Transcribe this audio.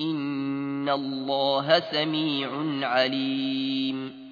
إن الله سميع عليم